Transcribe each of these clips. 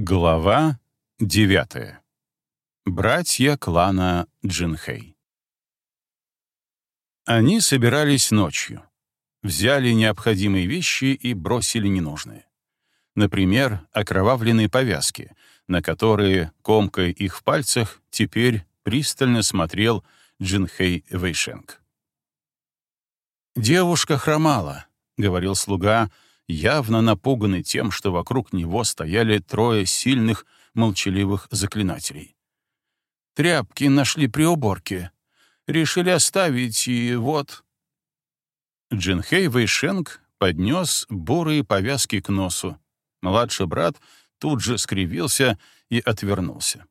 Глава девятая. Братья клана Джинхэй. Они собирались ночью. Взяли необходимые вещи и бросили ненужные. Например, окровавленные повязки, на которые, комкая их в пальцах, теперь пристально смотрел Джинхэй Вэйшенг. «Девушка хромала», — говорил слуга, — явно напуганный тем, что вокруг него стояли трое сильных, молчаливых заклинателей. Тряпки нашли при уборке. Решили оставить, и вот... Джинхей Вэйшенг поднес бурые повязки к носу. Младший брат тут же скривился и отвернулся.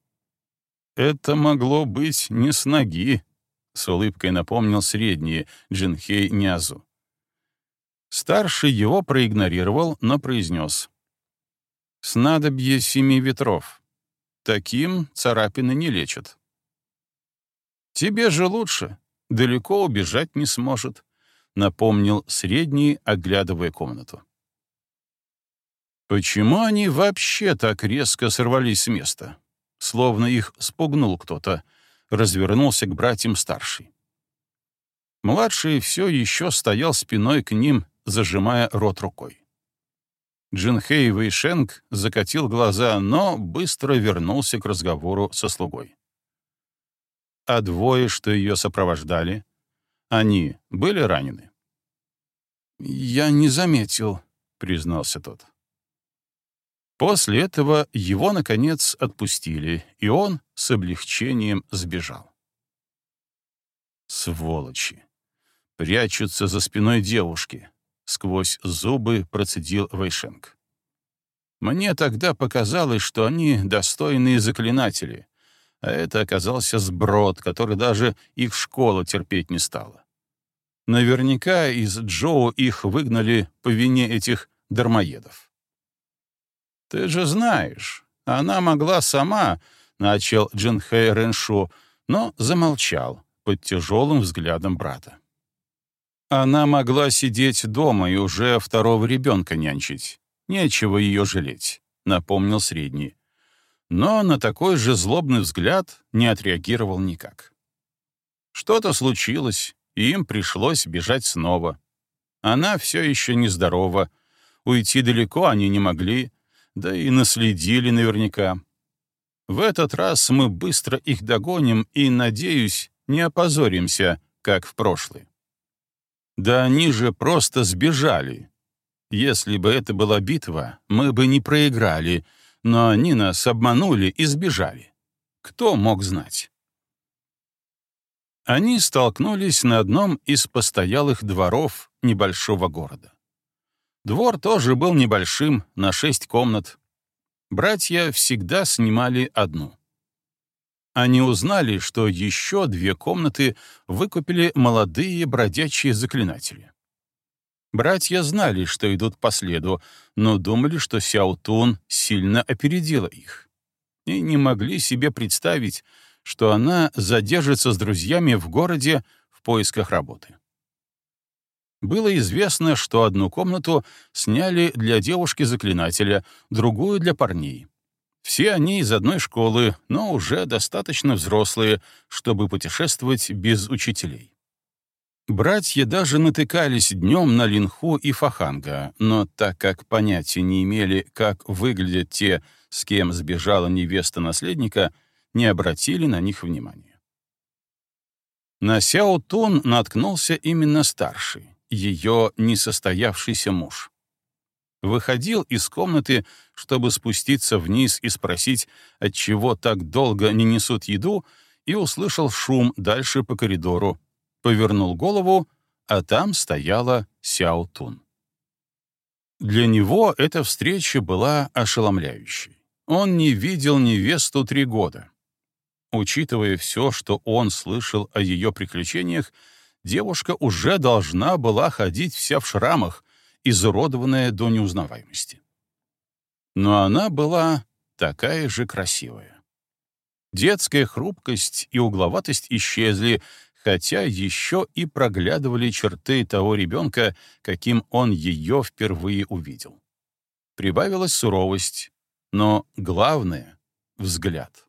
«Это могло быть не с ноги», — с улыбкой напомнил средний Джинхей Нязу. Старший его проигнорировал, но произнес. «Снадобье семи ветров. Таким царапины не лечат». «Тебе же лучше. Далеко убежать не сможет», — напомнил средний, оглядывая комнату. Почему они вообще так резко сорвались с места? Словно их спугнул кто-то, развернулся к братьям старший. Младший все еще стоял спиной к ним, зажимая рот рукой. Джинхей Вэйшенг закатил глаза, но быстро вернулся к разговору со слугой. А двое, что ее сопровождали, они были ранены? «Я не заметил», — признался тот. После этого его, наконец, отпустили, и он с облегчением сбежал. Сволочи! Прячутся за спиной девушки, сквозь зубы процедил Вайшенк. Мне тогда показалось, что они достойные заклинатели, а это оказался сброд, который даже их школа терпеть не стала. Наверняка из Джоу их выгнали по вине этих дармоедов. «Ты же знаешь, она могла сама», — начал Джинхэй Рэншу, но замолчал под тяжелым взглядом брата. Она могла сидеть дома и уже второго ребенка нянчить. Нечего ее жалеть, напомнил средний. Но на такой же злобный взгляд не отреагировал никак. Что-то случилось, и им пришлось бежать снова. Она все еще нездорова, уйти далеко они не могли, да и наследили наверняка. В этот раз мы быстро их догоним и, надеюсь, не опозоримся, как в прошлый. Да они же просто сбежали. Если бы это была битва, мы бы не проиграли, но они нас обманули и сбежали. Кто мог знать? Они столкнулись на одном из постоялых дворов небольшого города. Двор тоже был небольшим, на шесть комнат. Братья всегда снимали одну они узнали, что еще две комнаты выкупили молодые бродячие заклинатели. Братья знали, что идут по следу, но думали, что Сяутун сильно опередила их. И не могли себе представить, что она задержится с друзьями в городе в поисках работы. Было известно, что одну комнату сняли для девушки-заклинателя, другую — для парней. Все они из одной школы, но уже достаточно взрослые, чтобы путешествовать без учителей. Братья даже натыкались днем на Линху и Фаханга, но так как понятия не имели, как выглядят те, с кем сбежала невеста наследника, не обратили на них внимания. На Сяо Тун наткнулся именно старший, ее несостоявшийся муж выходил из комнаты, чтобы спуститься вниз и спросить, отчего так долго не несут еду, и услышал шум дальше по коридору. Повернул голову, а там стояла Сяо Тун. Для него эта встреча была ошеломляющей. Он не видел невесту три года. Учитывая все, что он слышал о ее приключениях, девушка уже должна была ходить вся в шрамах, изуродованная до неузнаваемости. Но она была такая же красивая. Детская хрупкость и угловатость исчезли, хотя еще и проглядывали черты того ребенка, каким он ее впервые увидел. Прибавилась суровость, но главное — взгляд.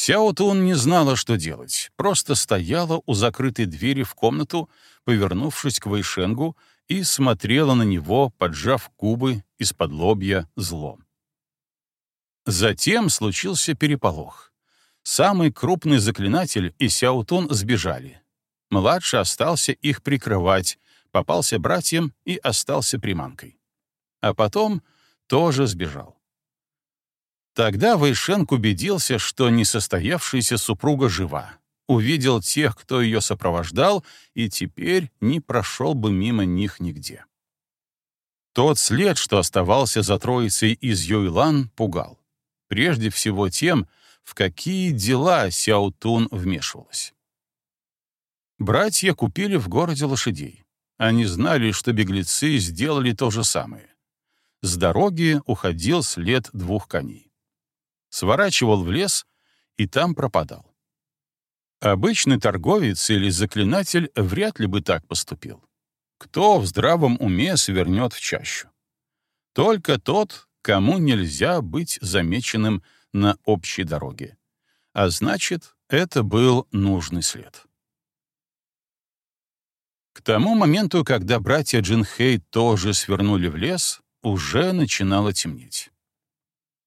Сяо Тун не знала, что делать, просто стояла у закрытой двери в комнату, повернувшись к Вэйшенгу, и смотрела на него, поджав губы из-под лобья злом. Затем случился переполох. Самый крупный заклинатель и Сяутун сбежали. Младший остался их прикрывать, попался братьям и остался приманкой. А потом тоже сбежал. Тогда Вэйшенк убедился, что несостоявшаяся супруга жива, увидел тех, кто ее сопровождал, и теперь не прошел бы мимо них нигде. Тот след, что оставался за троицей из Юйлан, пугал. Прежде всего тем, в какие дела Сяутун вмешивалась. Братья купили в городе лошадей. Они знали, что беглецы сделали то же самое. С дороги уходил след двух коней сворачивал в лес и там пропадал. Обычный торговец или заклинатель вряд ли бы так поступил. Кто в здравом уме свернет в чащу? Только тот, кому нельзя быть замеченным на общей дороге. А значит, это был нужный след. К тому моменту, когда братья Джинхей тоже свернули в лес, уже начинало темнеть.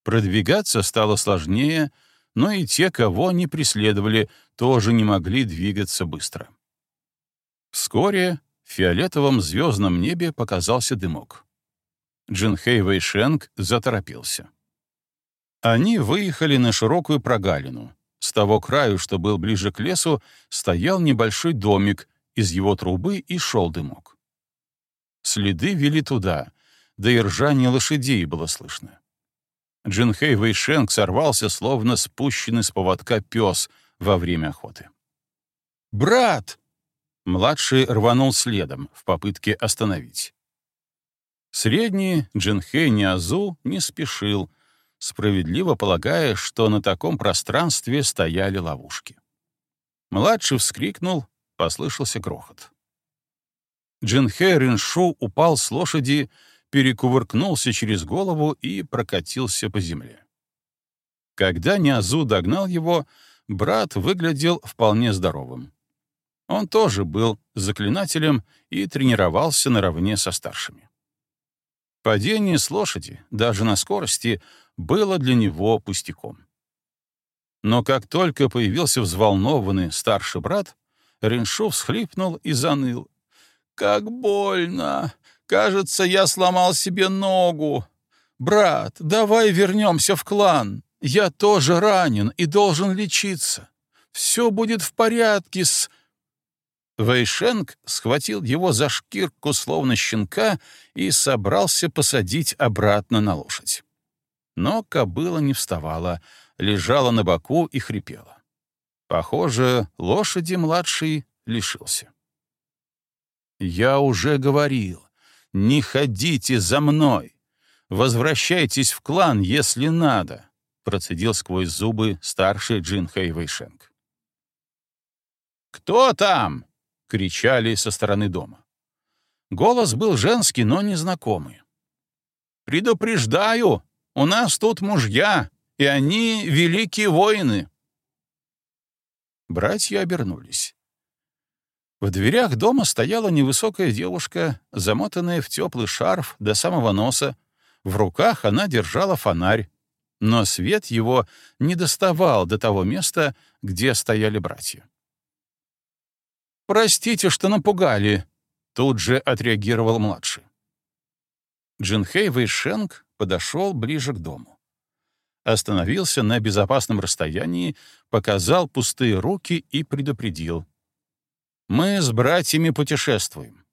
Продвигаться стало сложнее, но и те, кого не преследовали, тоже не могли двигаться быстро. Вскоре в фиолетовом звездном небе показался дымок. Джинхэй Вэйшенг заторопился. Они выехали на широкую прогалину. С того краю, что был ближе к лесу, стоял небольшой домик, из его трубы и шел дымок. Следы вели туда, да и ржание лошадей было слышно. Джинхэй Вэйшенг сорвался, словно спущенный с поводка пес во время охоты. «Брат!» Младший рванул следом в попытке остановить. Средний Джинхэй Ниазу не спешил, справедливо полагая, что на таком пространстве стояли ловушки. Младший вскрикнул, послышался грохот. Джинхэ Риншу упал с лошади, перекувыркнулся через голову и прокатился по земле. Когда Ниазу догнал его, брат выглядел вполне здоровым. Он тоже был заклинателем и тренировался наравне со старшими. Падение с лошади, даже на скорости, было для него пустяком. Но как только появился взволнованный старший брат, Реншу всхлипнул и заныл. «Как больно! Кажется, я сломал себе ногу. Брат, давай вернемся в клан. Я тоже ранен и должен лечиться. Все будет в порядке с...» Вэйшенг схватил его за шкирку, словно щенка, и собрался посадить обратно на лошадь. Но кобыла не вставала, лежала на боку и хрипела. Похоже, лошади младший лишился. «Я уже говорил, не ходите за мной! Возвращайтесь в клан, если надо!» — процедил сквозь зубы старший Джин Хэй. «Кто там?» — кричали со стороны дома. Голос был женский, но незнакомый. «Предупреждаю, у нас тут мужья, и они великие воины!» Братья обернулись. В дверях дома стояла невысокая девушка, замотанная в теплый шарф до самого носа. В руках она держала фонарь, но свет его не доставал до того места, где стояли братья. «Простите, что напугали», — тут же отреагировал младший. Джинхэй Вэйшенг подошел ближе к дому. Остановился на безопасном расстоянии, показал пустые руки и предупредил. Мы с братьями путешествуем.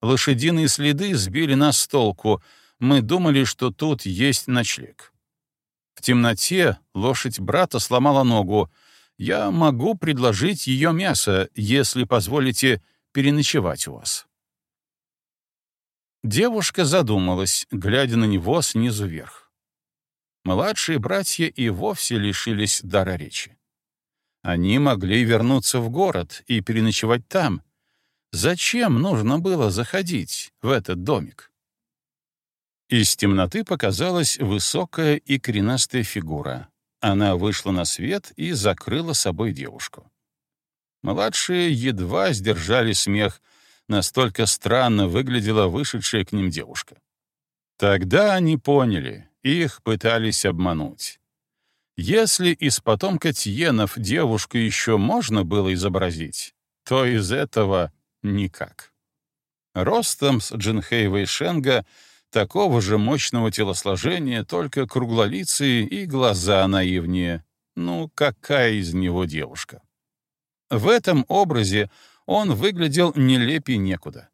Лошадиные следы сбили нас с толку. Мы думали, что тут есть ночлег. В темноте лошадь брата сломала ногу. Я могу предложить ее мясо, если позволите переночевать у вас. Девушка задумалась, глядя на него снизу вверх. Младшие братья и вовсе лишились дара речи. Они могли вернуться в город и переночевать там. Зачем нужно было заходить в этот домик? Из темноты показалась высокая и коренастая фигура. Она вышла на свет и закрыла собой девушку. Младшие едва сдержали смех, настолько странно выглядела вышедшая к ним девушка. Тогда они поняли, их пытались обмануть. Если из потомка Тьенов девушку еще можно было изобразить, то из этого никак. Ростом с Джинхейва и Шенга — такого же мощного телосложения, только круглолицые и глаза наивнее. Ну, какая из него девушка? В этом образе он выглядел нелепей некуда.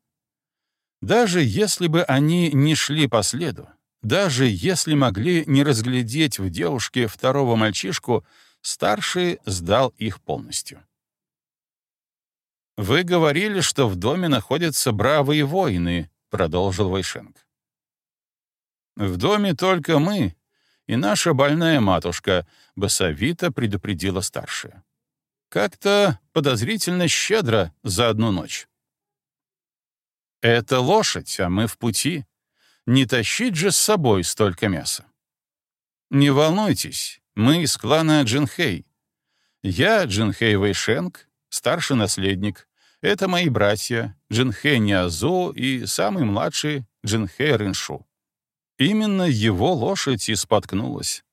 Даже если бы они не шли по следу, даже если могли не разглядеть в девушке второго мальчишку, старший сдал их полностью. «Вы говорили, что в доме находятся бравые воины», — продолжил Вайшенг. В доме только мы и наша больная матушка, басовито предупредила старшая. Как-то подозрительно щедро за одну ночь. Это лошадь, а мы в пути. Не тащить же с собой столько мяса. Не волнуйтесь, мы из клана Джинхей. Я Джинхей Вэйшенг, старший наследник. Это мои братья Джинхей Ниазу и самый младший Джинхей Риншу. Именно его лошадь и споткнулась.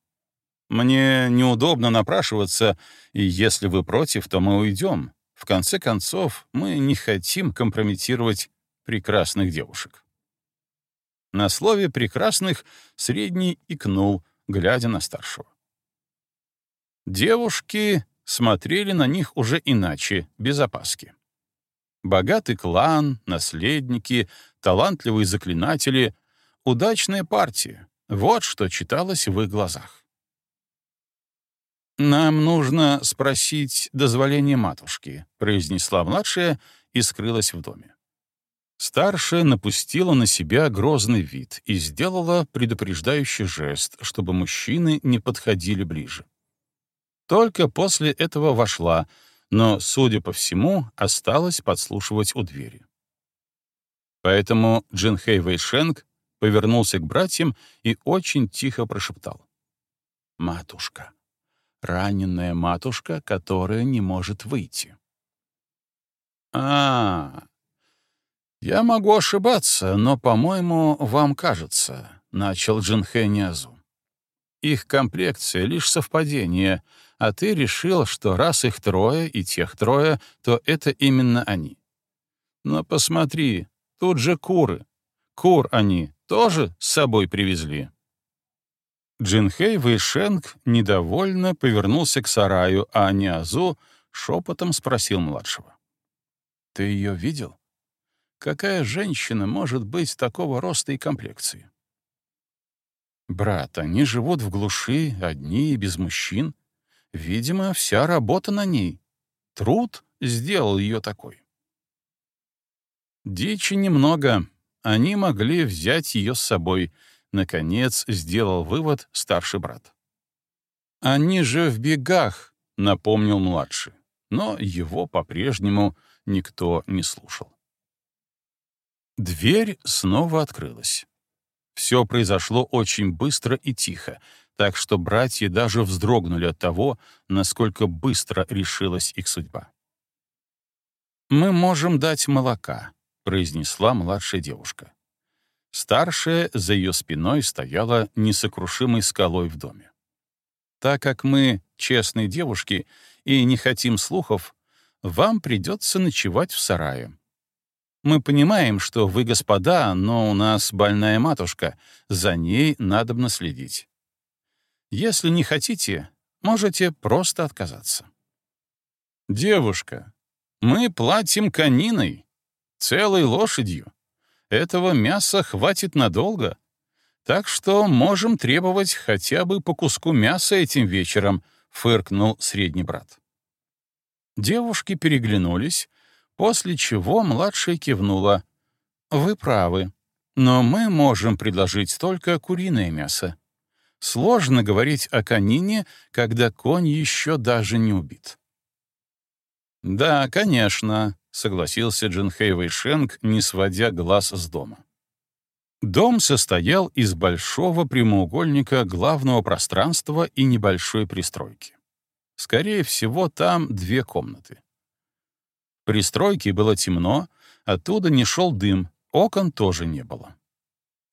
Мне неудобно напрашиваться, и если вы против, то мы уйдем. В конце концов, мы не хотим компрометировать прекрасных девушек. На слове «прекрасных» средний икнул, глядя на старшего. Девушки смотрели на них уже иначе, без опаски. Богатый клан, наследники, талантливые заклинатели Удачная партия. Вот что читалось в их глазах. «Нам нужно спросить дозволение матушки», — произнесла младшая и скрылась в доме. Старшая напустила на себя грозный вид и сделала предупреждающий жест, чтобы мужчины не подходили ближе. Только после этого вошла, но, судя по всему, осталась подслушивать у двери. Поэтому Джинхэй Вэйшенг повернулся к братьям и очень тихо прошептал. «Матушка. Раненная матушка, которая не может выйти». «А, я могу ошибаться, но, по-моему, вам кажется», — начал Джинхэ Ниазу. «Их комплекция — лишь совпадение, а ты решил, что раз их трое и тех трое, то это именно они. Но посмотри, тут же куры. Кур они, тоже с собой привезли. Джинхэй Вэйшенг недовольно повернулся к сараю, а Ниазу шепотом спросил младшего. «Ты ее видел? Какая женщина может быть такого роста и комплекции?» «Брат, они живут в глуши, одни и без мужчин. Видимо, вся работа на ней. Труд сделал ее такой». «Дичи немного», они могли взять ее с собой, наконец сделал вывод старший брат. «Они же в бегах», — напомнил младший, но его по-прежнему никто не слушал. Дверь снова открылась. Все произошло очень быстро и тихо, так что братья даже вздрогнули от того, насколько быстро решилась их судьба. «Мы можем дать молока», произнесла младшая девушка. Старшая за ее спиной стояла несокрушимой скалой в доме. Так как мы честные девушки и не хотим слухов, вам придется ночевать в сарае. Мы понимаем, что вы господа, но у нас больная матушка, за ней надобно следить. Если не хотите, можете просто отказаться. Девушка, мы платим кониной, целой лошадью. Этого мяса хватит надолго. Так что можем требовать хотя бы по куску мяса этим вечером, фыркнул средний брат. Девушки переглянулись, после чего младшая кивнула. «Вы правы, но мы можем предложить только куриное мясо. Сложно говорить о конине, когда конь еще даже не убит». «Да, конечно», — согласился Джинхэй Вэйшенг, не сводя глаз с дома. Дом состоял из большого прямоугольника главного пространства и небольшой пристройки. Скорее всего, там две комнаты. В пристройке было темно, оттуда не шел дым, окон тоже не было.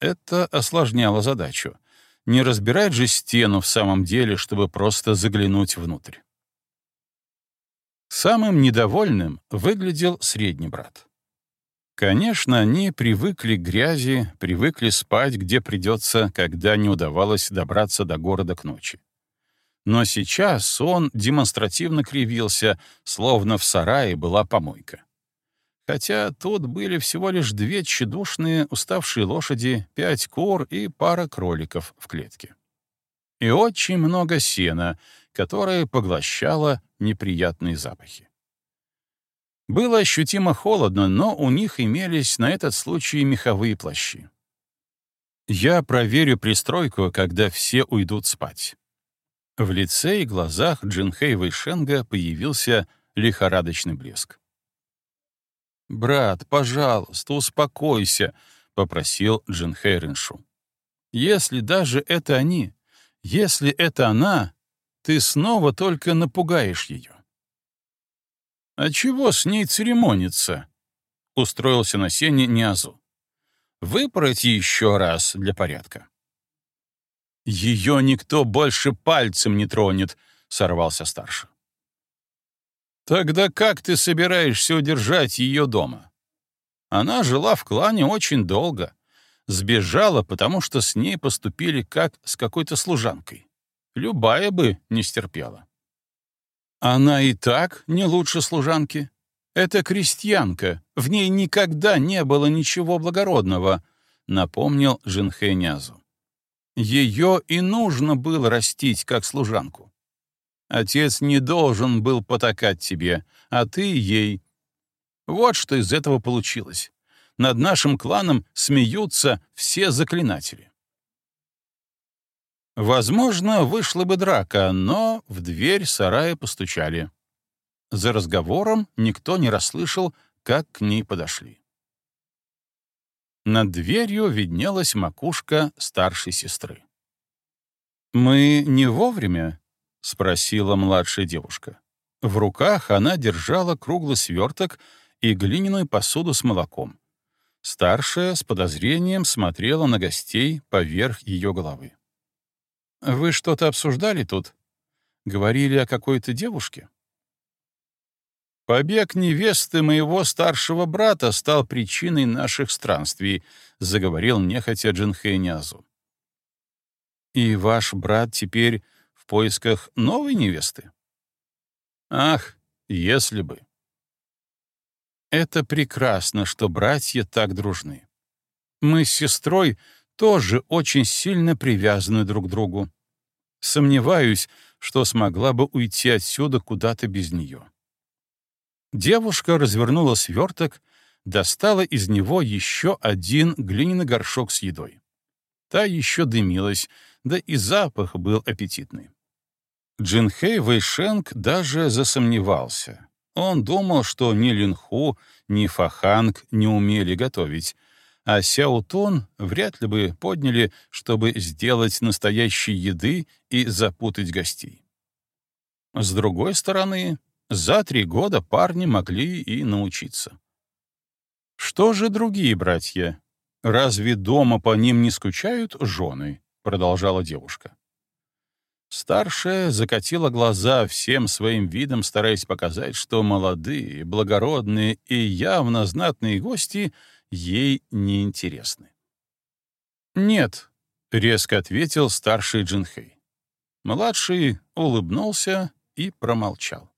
Это осложняло задачу. Не разбирать же стену в самом деле, чтобы просто заглянуть внутрь. Самым недовольным выглядел средний брат. Конечно, они привыкли к грязи, привыкли спать, где придется, когда не удавалось добраться до города к ночи. Но сейчас он демонстративно кривился, словно в сарае была помойка. Хотя тут были всего лишь две тщедушные, уставшие лошади, пять кур и пара кроликов в клетке. И очень много сена, которое поглощало неприятные запахи. Было ощутимо холодно, но у них имелись на этот случай меховые плащи. Я проверю пристройку, когда все уйдут спать. В лице и глазах Джинхэй Вэйшенга появился лихорадочный блеск. «Брат, пожалуйста, успокойся», — попросил Джинхэй Риншу. «Если даже это они, если это она, ты снова только напугаешь ее». «А чего с ней церемониться?» — устроился на сене Ниазу. «Выпороть еще раз для порядка». «Ее никто больше пальцем не тронет», — сорвался старший. «Тогда как ты собираешься удержать ее дома?» Она жила в клане очень долго. Сбежала, потому что с ней поступили как с какой-то служанкой. Любая бы не стерпела. Она и так не лучше служанки. Это крестьянка, в ней никогда не было ничего благородного, напомнил Жинхэнязу. Ее и нужно было растить как служанку. Отец не должен был потакать тебе, а ты ей. Вот что из этого получилось. Над нашим кланом смеются все заклинатели. Возможно, вышла бы драка, но в дверь сарая постучали. За разговором никто не расслышал, как к ней подошли. Над дверью виднелась макушка старшей сестры. «Мы не вовремя?» — спросила младшая девушка. В руках она держала круглый сверток и глиняную посуду с молоком. Старшая с подозрением смотрела на гостей поверх ее головы. Вы что-то обсуждали тут? Говорили о какой-то девушке? Побег невесты моего старшего брата стал причиной наших странствий, заговорил нехотя Джинхэнязу. И ваш брат теперь в поисках новой невесты? Ах, если бы. Это прекрасно, что братья так дружны. Мы с сестрой тоже очень сильно привязаны друг к другу. Сомневаюсь, что смогла бы уйти отсюда куда-то без нее. Девушка развернула сверток, достала из него еще один глиняный горшок с едой. Та еще дымилась, да и запах был аппетитный. Джинхэй Вэйшенг даже засомневался. Он думал, что ни Линху, ни Фаханг не умели готовить, а Сяутон вряд ли бы подняли, чтобы сделать настоящей еды и запутать гостей. С другой стороны, за три года парни могли и научиться. «Что же другие братья? Разве дома по ним не скучают жены?» — продолжала девушка. Старшая закатила глаза всем своим видом, стараясь показать, что молодые, благородные и явно знатные гости ей не интересны. «Нет», — резко ответил старший Джинхэй. Младший улыбнулся и промолчал.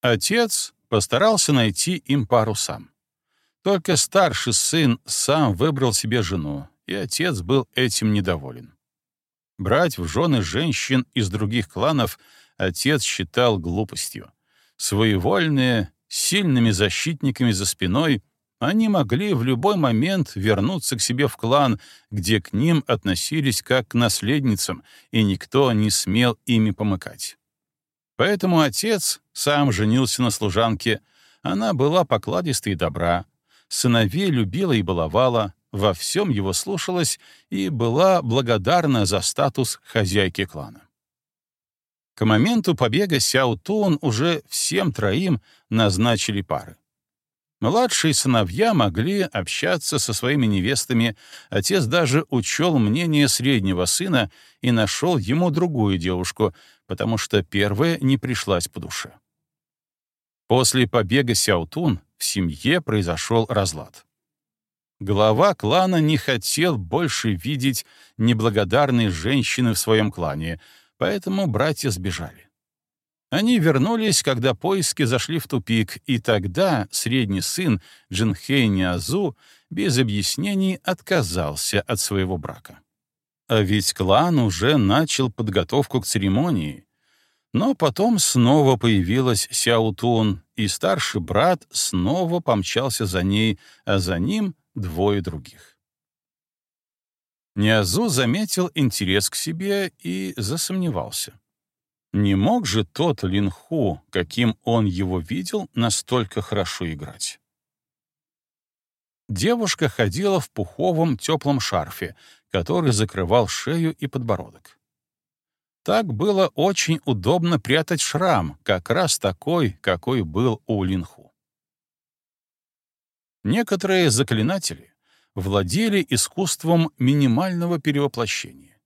Отец постарался найти им пару сам. Только старший сын сам выбрал себе жену, и отец был этим недоволен. Брать в жены женщин из других кланов отец считал глупостью. Своевольные, сильными защитниками за спиной, они могли в любой момент вернуться к себе в клан, где к ним относились как к наследницам, и никто не смел ими помыкать. Поэтому отец сам женился на служанке. Она была покладистой и добра. сыновей любила и баловала, во всем его слушалась и была благодарна за статус хозяйки клана. К моменту побега Сяо Тун уже всем троим назначили пары. Младшие сыновья могли общаться со своими невестами, отец даже учел мнение среднего сына и нашел ему другую девушку, потому что первая не пришлась по душе. После побега Сяутун в семье произошел разлад. Глава клана не хотел больше видеть неблагодарной женщины в своем клане, поэтому братья сбежали. Они вернулись, когда поиски зашли в тупик, и тогда средний сын Джинхэй Ниазу без объяснений отказался от своего брака. А ведь клан уже начал подготовку к церемонии. Но потом снова появилась Сяутун, и старший брат снова помчался за ней, а за ним двое других. Ниазу заметил интерес к себе и засомневался. Не мог же тот Линху, каким он его видел, настолько хорошо играть. Девушка ходила в пуховом теплом шарфе, который закрывал шею и подбородок. Так было очень удобно прятать шрам, как раз такой, какой был у Линху. Некоторые заклинатели владели искусством минимального перевоплощения.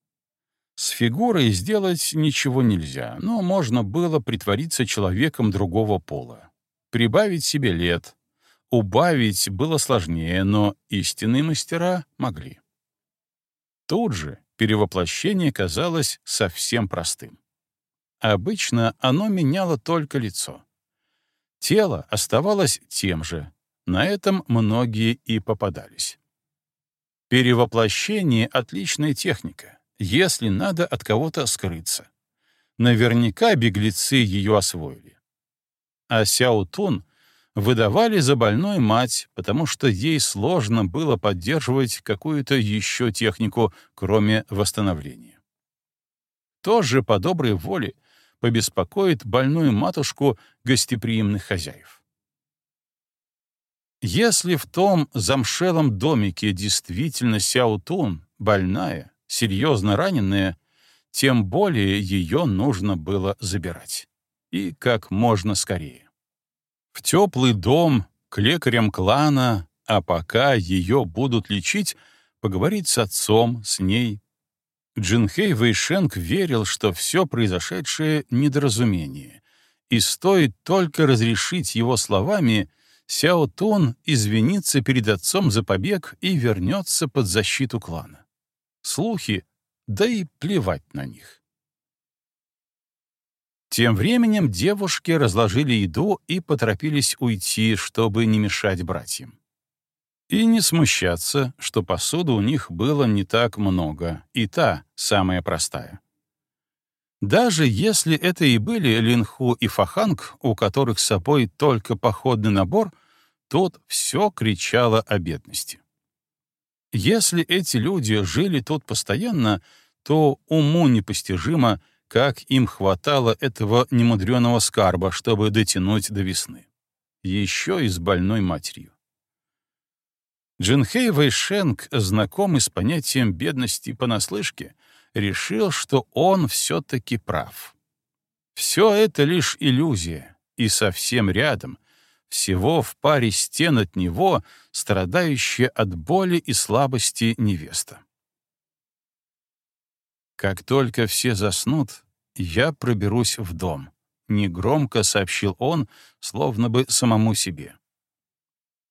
С фигурой сделать ничего нельзя, но можно было притвориться человеком другого пола, прибавить себе лет. Убавить было сложнее, но истинные мастера могли. Тут же перевоплощение казалось совсем простым. Обычно оно меняло только лицо. Тело оставалось тем же, на этом многие и попадались. Перевоплощение — отличная техника если надо от кого-то скрыться. Наверняка беглецы ее освоили. А Сяо Тун выдавали за больной мать, потому что ей сложно было поддерживать какую-то еще технику, кроме восстановления. Тоже по доброй воле побеспокоит больную матушку гостеприимных хозяев. Если в том замшелом домике действительно Сяо Тун больная, серьезно раненая, тем более ее нужно было забирать. И как можно скорее. В теплый дом, к лекарям клана, а пока ее будут лечить, поговорить с отцом, с ней. Джинхей Вэйшенг верил, что все произошедшее — недоразумение, и стоит только разрешить его словами, Сяо Тун извинится перед отцом за побег и вернется под защиту клана слухи, да и плевать на них. Тем временем девушки разложили еду и поторопились уйти, чтобы не мешать братьям. И не смущаться, что посуды у них было не так много, и та самая простая. Даже если это и были Линху и Фаханг, у которых с собой только походный набор, тут все кричало о бедности. Если эти люди жили тут постоянно, то уму непостижимо, как им хватало этого немудреного скарба, чтобы дотянуть до весны. Еще и с больной матерью. Джинхей Вэйшенг, знакомый с понятием бедности понаслышке, решил, что он все-таки прав. Все это лишь иллюзия, и совсем рядом, всего в паре стен от него, страдающая от боли и слабости невеста. «Как только все заснут, я проберусь в дом», — негромко сообщил он, словно бы самому себе.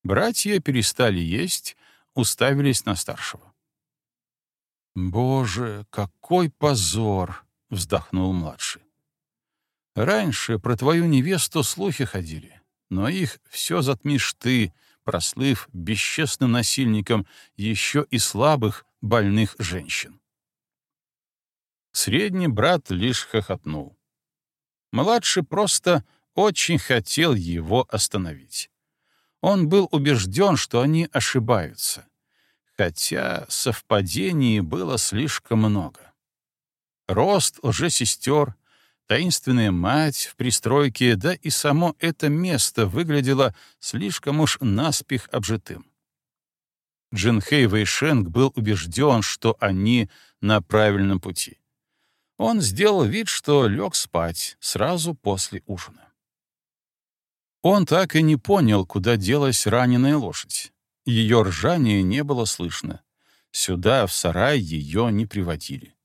Братья перестали есть, уставились на старшего. «Боже, какой позор!» — вздохнул младший. «Раньше про твою невесту слухи ходили но их все затмишь ты, прослыв бесчестным насильником еще и слабых, больных женщин. Средний брат лишь хохотнул. Младший просто очень хотел его остановить. Он был убежден, что они ошибаются, хотя совпадений было слишком много. Рост лжесестер, таинственная мать в пристройке, да и само это место выглядело слишком уж наспех обжитым. Джинхэй Вэйшенг был убежден, что они на правильном пути. Он сделал вид, что лег спать сразу после ужина. Он так и не понял, куда делась раненая лошадь. Ее ржание не было слышно. Сюда, в сарай, ее не приводили.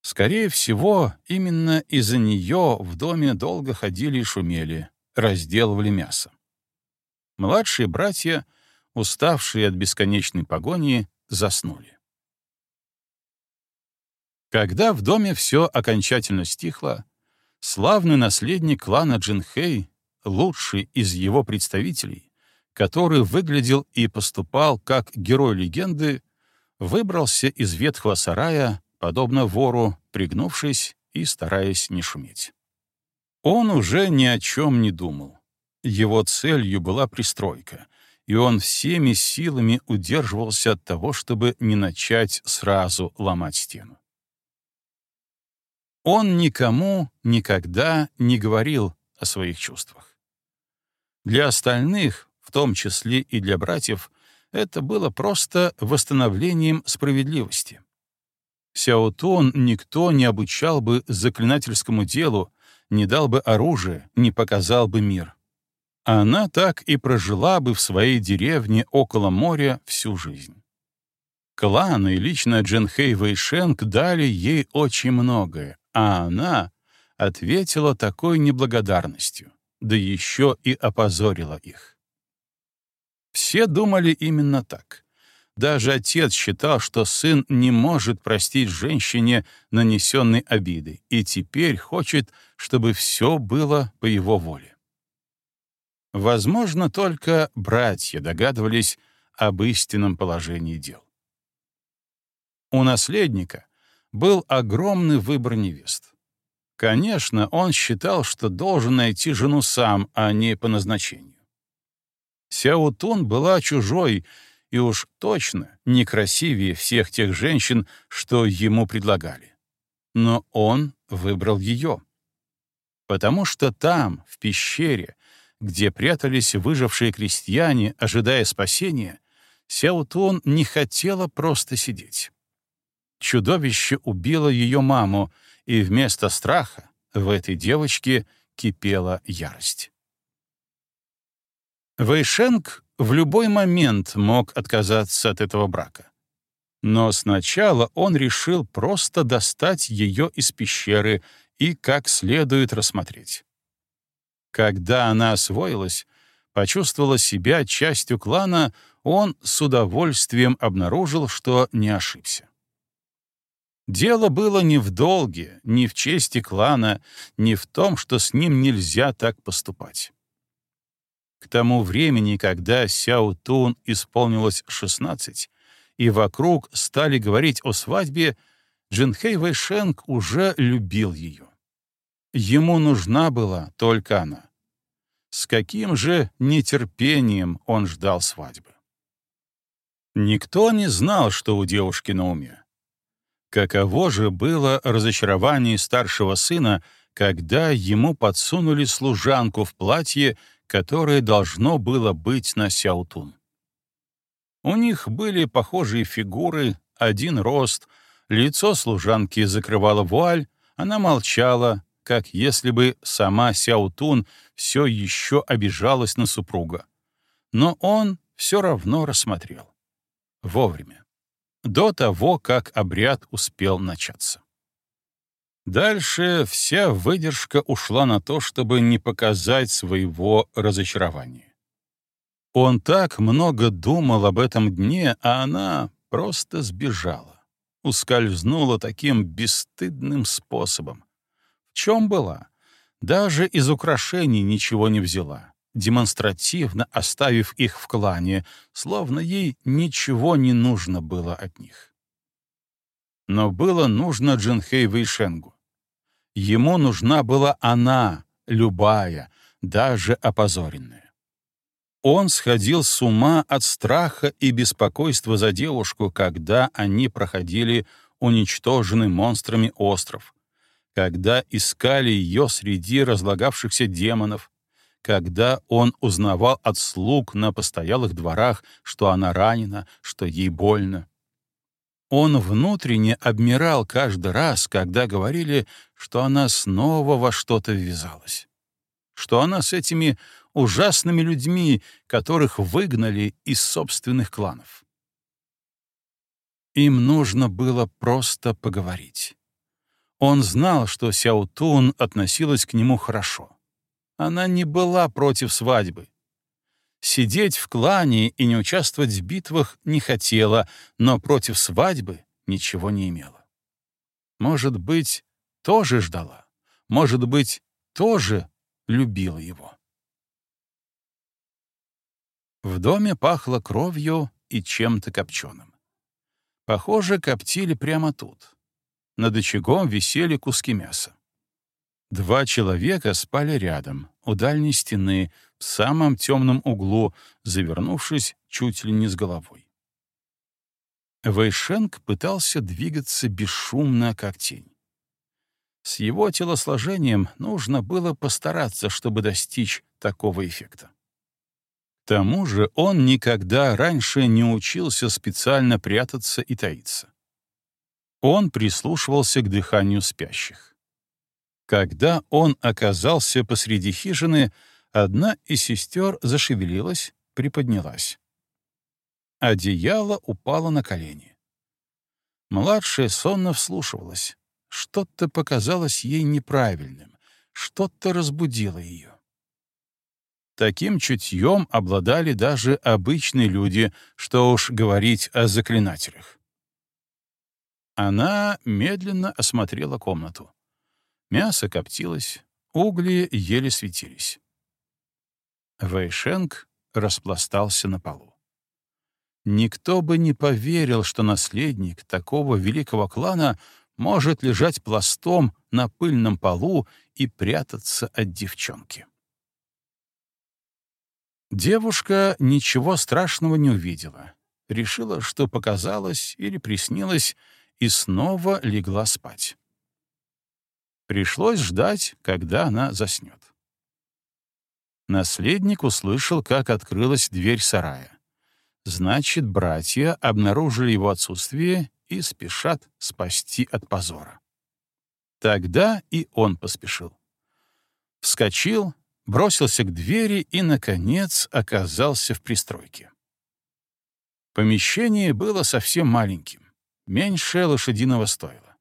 Скорее всего, именно из-за нее в доме долго ходили и шумели, разделывали мясо. Младшие братья, уставшие от бесконечной погони, заснули. Когда в доме все окончательно стихло, славный наследник клана Джинхэй, лучший из его представителей, который выглядел и поступал как герой легенды, выбрался из ветхого сарая, подобно вору, пригнувшись и стараясь не шуметь. Он уже ни о чем не думал. Его целью была пристройка, и он всеми силами удерживался от того, чтобы не начать сразу ломать стену. Он никому никогда не говорил о своих чувствах. Для остальных, в том числе и для братьев, это было просто восстановлением справедливости. Сяотун никто не обучал бы заклинательскому делу, не дал бы оружие, не показал бы мир. Она так и прожила бы в своей деревне около моря всю жизнь. Клан и лично Дженхэй Вэйшенг дали ей очень многое, а она ответила такой неблагодарностью, да еще и опозорила их. Все думали именно так. Даже отец считал, что сын не может простить женщине нанесенной обиды, и теперь хочет, чтобы все было по его воле. Возможно, только братья догадывались об истинном положении дел. У наследника был огромный выбор невест. Конечно, он считал, что должен найти жену сам, а не по назначению. Сяутун была чужой и уж точно некрасивее всех тех женщин, что ему предлагали. Но он выбрал ее. Потому что там, в пещере, где прятались выжившие крестьяне, ожидая спасения, Сяутун не хотела просто сидеть. Чудовище убило ее маму, и вместо страха в этой девочке кипела ярость. Вэйшенг в любой момент мог отказаться от этого брака. Но сначала он решил просто достать ее из пещеры и как следует рассмотреть. Когда она освоилась, почувствовала себя частью клана, он с удовольствием обнаружил, что не ошибся. Дело было не в долге, не в чести клана, не в том, что с ним нельзя так поступать. К тому времени, когда Сяо Тун исполнилось 16, и вокруг стали говорить о свадьбе, Джинхэй Вэйшенг уже любил ее. Ему нужна была только она. С каким же нетерпением он ждал свадьбы. Никто не знал, что у девушки на уме. Каково же было разочарование старшего сына, когда ему подсунули служанку в платье, которое должно было быть на Сяутун. У них были похожие фигуры, один рост, лицо служанки закрывала вуаль, она молчала, как если бы сама Сяутун все еще обижалась на супруга. Но он все равно рассмотрел. Вовремя. До того, как обряд успел начаться. Дальше вся выдержка ушла на то, чтобы не показать своего разочарования. Он так много думал об этом дне, а она просто сбежала, ускользнула таким бесстыдным способом. В чем была? Даже из украшений ничего не взяла, демонстративно оставив их в клане, словно ей ничего не нужно было от них. Но было нужно Джинхэй Вэйшенгу. Ему нужна была она, любая, даже опозоренная. Он сходил с ума от страха и беспокойства за девушку, когда они проходили уничтоженный монстрами остров, когда искали ее среди разлагавшихся демонов, когда он узнавал от слуг на постоялых дворах, что она ранена, что ей больно. Он внутренне обмирал каждый раз, когда говорили, что она снова во что-то ввязалась, что она с этими ужасными людьми, которых выгнали из собственных кланов. Им нужно было просто поговорить. Он знал, что Сяутун относилась к нему хорошо. Она не была против свадьбы. Сидеть в клане и не участвовать в битвах не хотела, но против свадьбы ничего не имела. Может быть, тоже ждала. Может быть, тоже любила его. В доме пахло кровью и чем-то копченым. Похоже, коптили прямо тут. Над очагом висели куски мяса. Два человека спали рядом, у дальней стены, в самом темном углу, завернувшись чуть ли не с головой. Вэйшенг пытался двигаться бесшумно, как тень. С его телосложением нужно было постараться, чтобы достичь такого эффекта. К тому же он никогда раньше не учился специально прятаться и таиться. Он прислушивался к дыханию спящих. Когда он оказался посреди хижины, одна из сестер зашевелилась, приподнялась. Одеяло упало на колени. Младшая сонно вслушивалась. Что-то показалось ей неправильным, что-то разбудило ее. Таким чутьем обладали даже обычные люди, что уж говорить о заклинателях. Она медленно осмотрела комнату. Мясо коптилось, угли еле светились. Вэйшенг распластался на полу. Никто бы не поверил, что наследник такого великого клана может лежать пластом на пыльном полу и прятаться от девчонки. Девушка ничего страшного не увидела. Решила, что показалось или приснилось, и снова легла спать. Пришлось ждать, когда она заснет. Наследник услышал, как открылась дверь сарая. Значит, братья обнаружили его отсутствие и спешат спасти от позора. Тогда и он поспешил. Вскочил, бросился к двери и, наконец, оказался в пристройке. Помещение было совсем маленьким, меньше лошадиного стойла.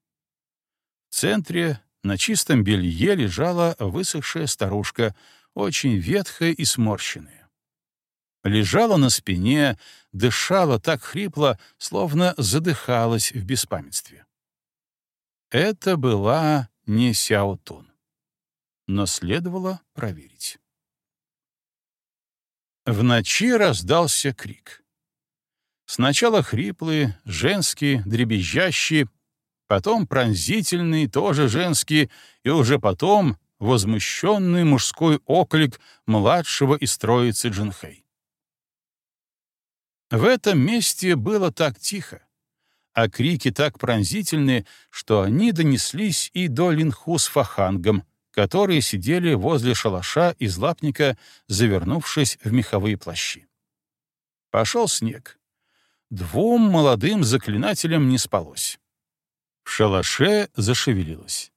В центре на чистом белье лежала высохшая старушка, очень ветхая и сморщенная. Лежала на спине, дышала так хрипло, словно задыхалась в беспамятстве. Это была не Сяотун но следовало проверить. В ночи раздался крик. Сначала хриплый, женский, дребезжащий, потом пронзительный, тоже женский, и уже потом возмущенный мужской оклик младшего из троицы Джинхэй. В этом месте было так тихо, а крики так пронзительны, что они донеслись и до Линху с Фахангом, которые сидели возле шалаша из лапника, завернувшись в меховые плащи. Пошел снег. Двум молодым заклинателям не спалось. В шалаше зашевелилось.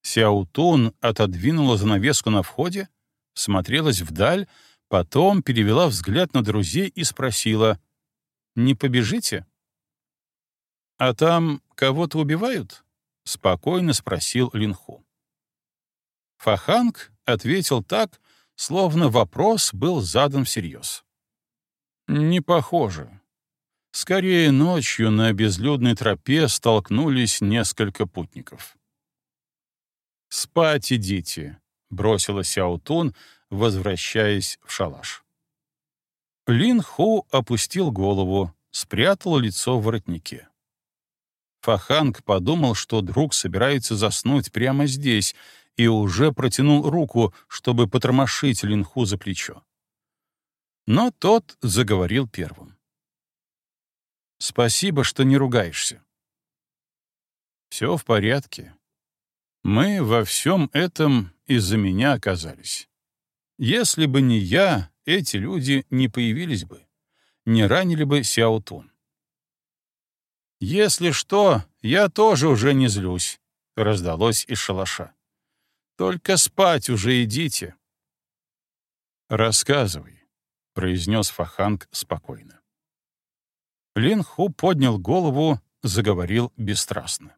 Сяутун отодвинула занавеску на входе, смотрелась вдаль, потом перевела взгляд на друзей и спросила, «Не побежите?» «А там кого-то убивают?» — спокойно спросил Линху. Фаханг ответил так, словно вопрос был задан всерьез. «Не похоже. Скорее, ночью на безлюдной тропе столкнулись несколько путников». «Спать идите», — бросила Сяутун, возвращаясь в шалаш. Лин Ху опустил голову, спрятал лицо в воротнике. Фаханг подумал, что друг собирается заснуть прямо здесь, и уже протянул руку, чтобы потормошить Линху за плечо. Но тот заговорил первым. «Спасибо, что не ругаешься». «Все в порядке. Мы во всем этом из-за меня оказались. Если бы не я, эти люди не появились бы, не ранили бы Сяутун. «Если что, я тоже уже не злюсь», — раздалось из шалаша. «Только спать уже идите». «Рассказывай», — произнес Фаханг спокойно. Лин Ху поднял голову, заговорил бесстрастно.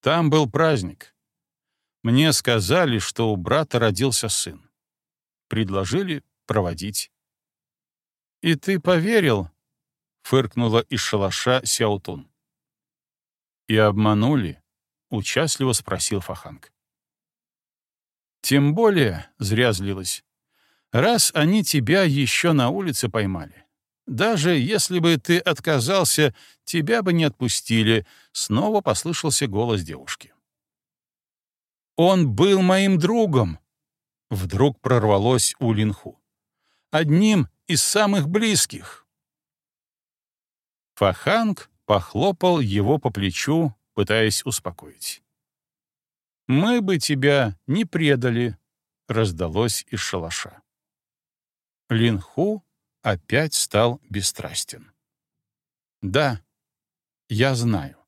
Там был праздник. Мне сказали, что у брата родился сын. Предложили проводить. «И ты поверил?» — фыркнула из шалаша Сяутун. «И обманули?» — участливо спросил Фаханг. «Тем более зря злилась. Раз они тебя еще на улице поймали, даже если бы ты отказался, тебя бы не отпустили, снова послышался голос девушки. Он был моим другом, вдруг прорвалось у Линху. Одним из самых близких. Фаханг похлопал его по плечу, пытаясь успокоить. «Мы бы тебя не предали», — раздалось из шалаша. Линху опять стал бесстрастен. «Да, я знаю».